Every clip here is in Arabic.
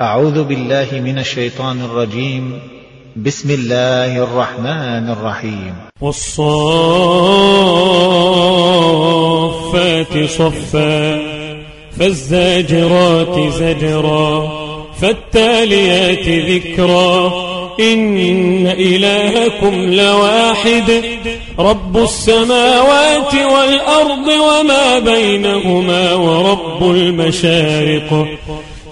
أعوذ بالله من الشيطان الرجيم. بسم الله الرحمن الرحيم. والصافات صفا فالزاجرات زجرا فالتاليات ذكرا. إن إلهكم لواحد رب السماوات والأرض وما بينهما ورب المشارق.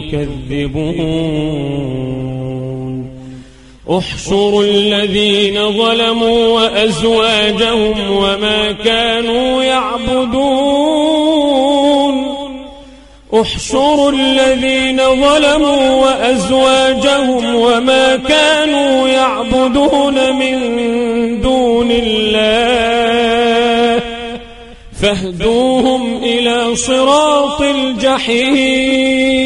تكذبون احشروا الذين ظلموا وأزواجهم وما كانوا يعبدون. احشروا الذين ظلموا وأزواجهم وما كانوا يعبدون من دون الله. فاهدوهم إلى صراط الجحيم.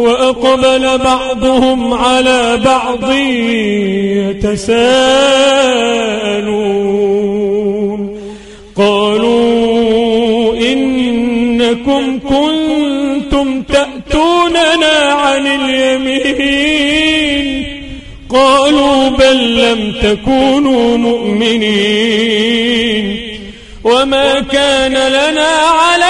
وأقبل بعضهم على بعض يتساءلون. قالوا إنكم كنتم تأتوننا عن اليمين. قالوا بل لم تكونوا مؤمنين. وما كان لنا عليكم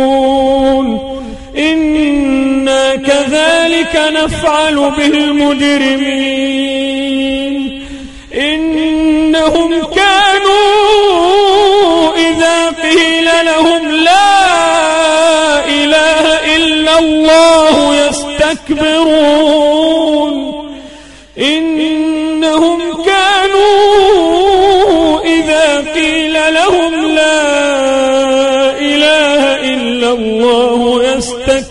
كذلك نفعل بالمجرمين إنهم كانوا إذا قيل لهم لا إله إلا الله يستكبرون. إنهم كانوا إذا قيل لهم لا الله يستكبرون.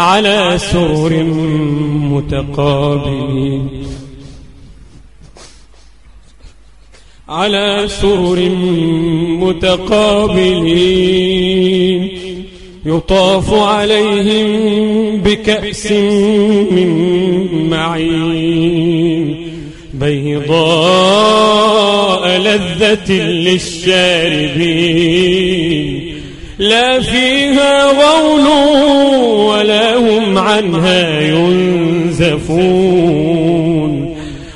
على سرر متقابلين على سرر متقابلين يطاف عليهم بكأس من معين. بيضاء لذة للشاربين. لا فيها غول عنها ينزفون.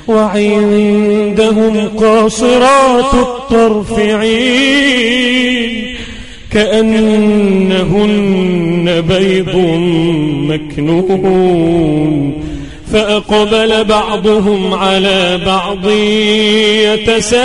وعندهم قاصرات الطرف عين كأنهن بيض مكنون. فأقبل بعضهم على بعض يتساءلون.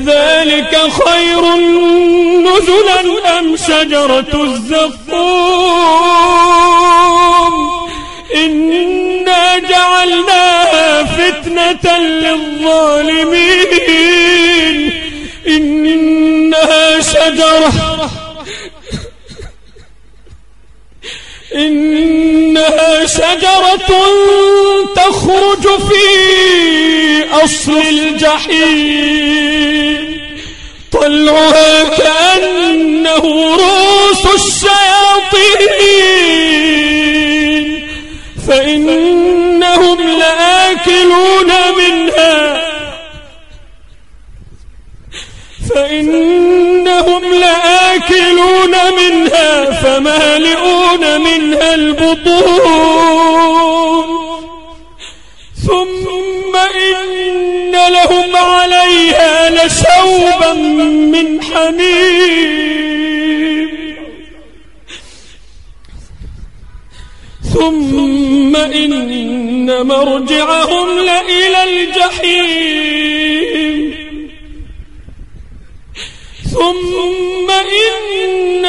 أذلك خير نزلا أم شجرة الزقوم؟ إنا جعلناها فتنة للظالمين. إنها شجرة. إنها شجرة تخرج في أصل الجحيم. طلعها كأنه رؤوس الشياطين. فإنهم لآكلون منها. فإنهم لآكلون منها. فمالئون منها البطون. ثم إن لهم عليها لشوبا من حميم. ثم إن مرجعهم لإلى الجحيم. ثم إن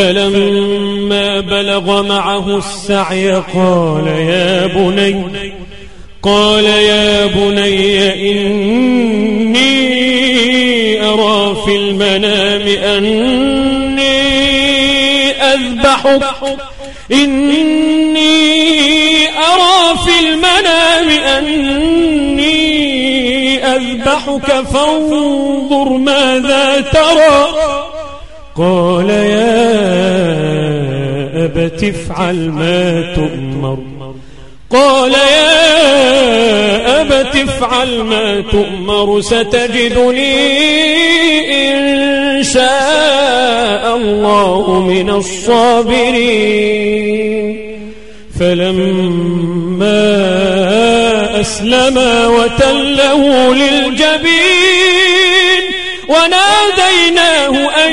فلما بلغ معه السعي قال يا بني قال يا بني إني أرى في المنام أني أذبحك. إني أرى في المنام أني أذبحك فانظر ماذا ترى. قال يا أبت افعل ما تؤمر. قال يا أبت افعل ما تؤمر ستجدني إن شاء الله من الصابرين. فلما أسلما وتله للجبين وناديناه أن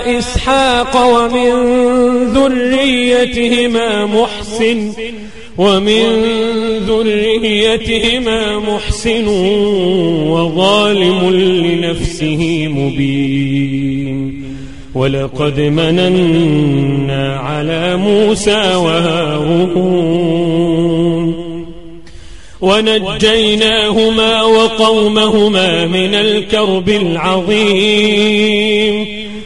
إسحاق ومن ذريتهما محسن ومن ذريتهما محسن وظالم لنفسه مبين. ولقد مننا على موسى وهارون. ونجيناهما وقومهما من الكرب العظيم.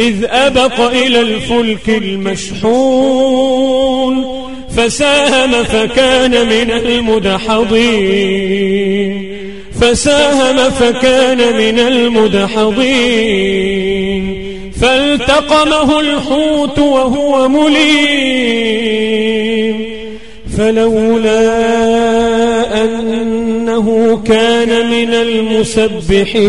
إذ أبق إلى الفلك المشحون فساهم فكان من المدحضين. فساهم فكان من المدحضين. فالتقمه الحوت وهو مليم. فلولا أنه كان من المسبحين.